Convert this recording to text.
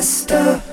faster.